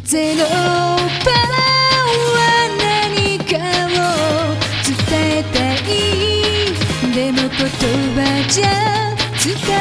風のパワー何かを伝えたい。でも言葉じゃ伝えい